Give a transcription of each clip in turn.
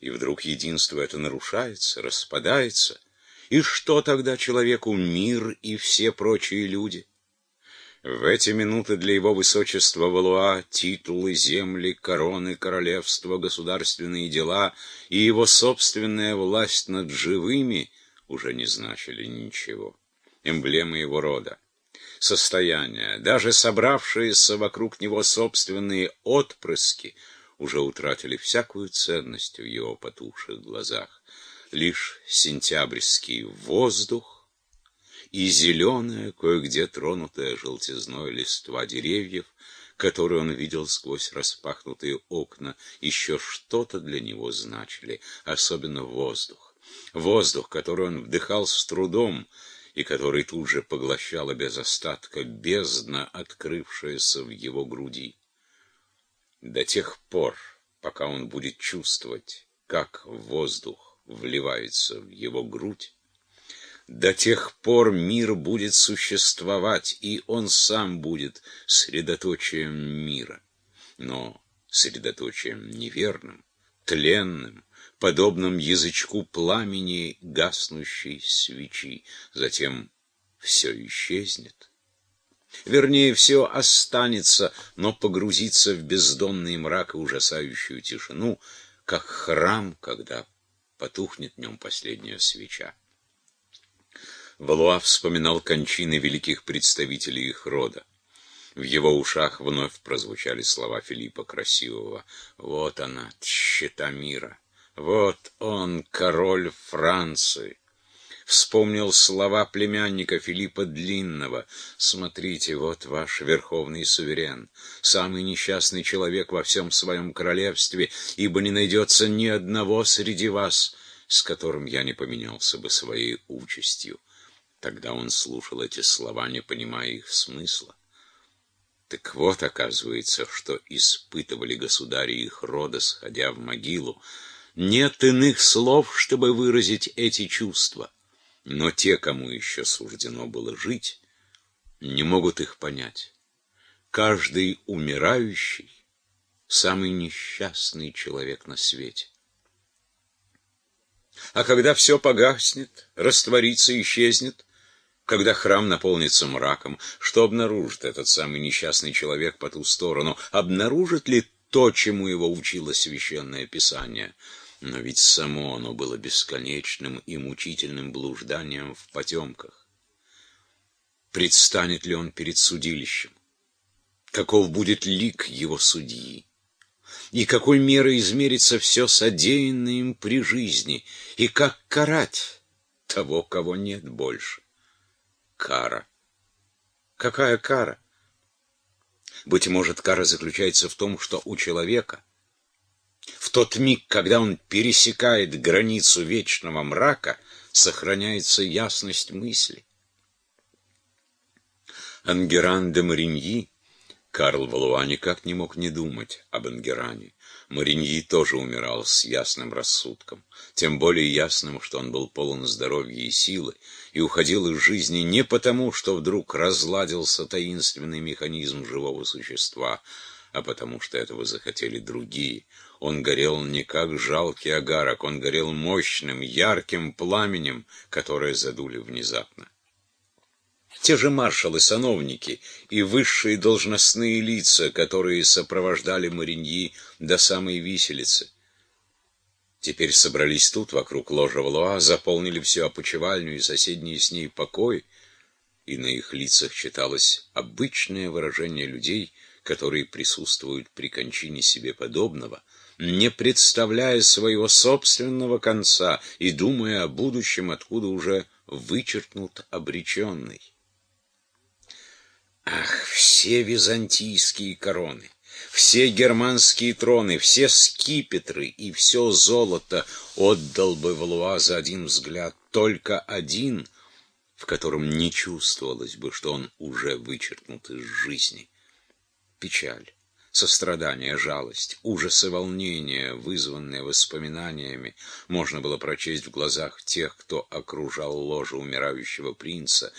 И вдруг единство это нарушается, распадается. И что тогда человеку мир и все прочие люди? В эти минуты для его высочества Валуа титулы, земли, короны, королевства, государственные дела и его собственная власть над живыми уже не значили ничего. Эмблемы его рода, состояние, даже собравшиеся вокруг него собственные отпрыски уже утратили всякую ценность в его потухших глазах. Лишь сентябрьский воздух и зеленая, кое-где тронутая желтизной листва деревьев, которые он видел сквозь распахнутые окна, еще что-то для него значили, особенно воздух. Воздух, который он вдыхал с трудом, и который тут же поглощала без остатка бездна, открывшаяся в его груди. До тех пор, пока он будет чувствовать, как воздух вливается в его грудь, до тех пор мир будет существовать, и он сам будет средоточием мира. Но средоточием неверным, тленным, подобным язычку пламени гаснущей свечи. Затем все исчезнет. Вернее, все останется, но погрузится в бездонный мрак и ужасающую тишину, как храм, когда потухнет в нем последняя свеча. Валуа вспоминал кончины великих представителей их рода. В его ушах вновь прозвучали слова Филиппа Красивого. «Вот она, тщета мира! Вот он, король Франции!» Вспомнил слова племянника Филиппа Длинного. «Смотрите, вот ваш верховный суверен, самый несчастный человек во всем своем королевстве, ибо не найдется ни одного среди вас, с которым я не поменялся бы своей участью». Тогда он слушал эти слова, не понимая их смысла. Так вот, оказывается, что испытывали государи их рода, сходя в могилу. Нет иных слов, чтобы выразить эти чувства. Но те, кому еще суждено было жить, не могут их понять. Каждый умирающий — самый несчастный человек на свете. А когда все погаснет, растворится, исчезнет, когда храм наполнится мраком, что обнаружит этот самый несчастный человек по ту сторону? Обнаружит ли то, чему его учило Священное Писание? Но ведь само оно было бесконечным и мучительным блужданием в потемках. Предстанет ли он перед судилищем? Каков будет лик его судьи? И какой мерой измерится все содеянное им при жизни? И как карать того, кого нет больше? кара. Какая кара? Быть может, кара заключается в том, что у человека в тот миг, когда он пересекает границу вечного мрака, сохраняется ясность мысли. Ангеран де Мариньи Карл Валуа никак не мог не думать об Ангеране. Мариньи тоже умирал с ясным рассудком, тем более ясным, что он был полон здоровья и силы, и уходил из жизни не потому, что вдруг разладился таинственный механизм живого существа, а потому что этого захотели другие. Он горел не как жалкий агарок, он горел мощным, ярким пламенем, которое задули внезапно. Те же маршалы, сановники и высшие должностные лица, которые сопровождали Мариньи до самой виселицы. Теперь собрались тут, вокруг ложа Валуа, заполнили всю опочивальню и соседние с ней покой, и на их лицах читалось обычное выражение людей, которые присутствуют при кончине себе подобного, не представляя своего собственного конца и думая о будущем, откуда уже вычеркнут обреченный. Ах, все византийские короны, все германские троны, все скипетры и все золото отдал бы Валуа за один взгляд, только один, в котором не чувствовалось бы, что он уже вычеркнут из жизни. Печаль, сострадание, жалость, ужас и волнение, вызванные воспоминаниями, можно было прочесть в глазах тех, кто окружал ложе умирающего принца,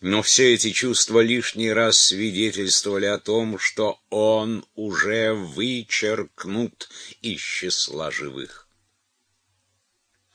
но все эти чувства лишний раз свидетельствовали о том, что он уже вычеркнут из числа живых.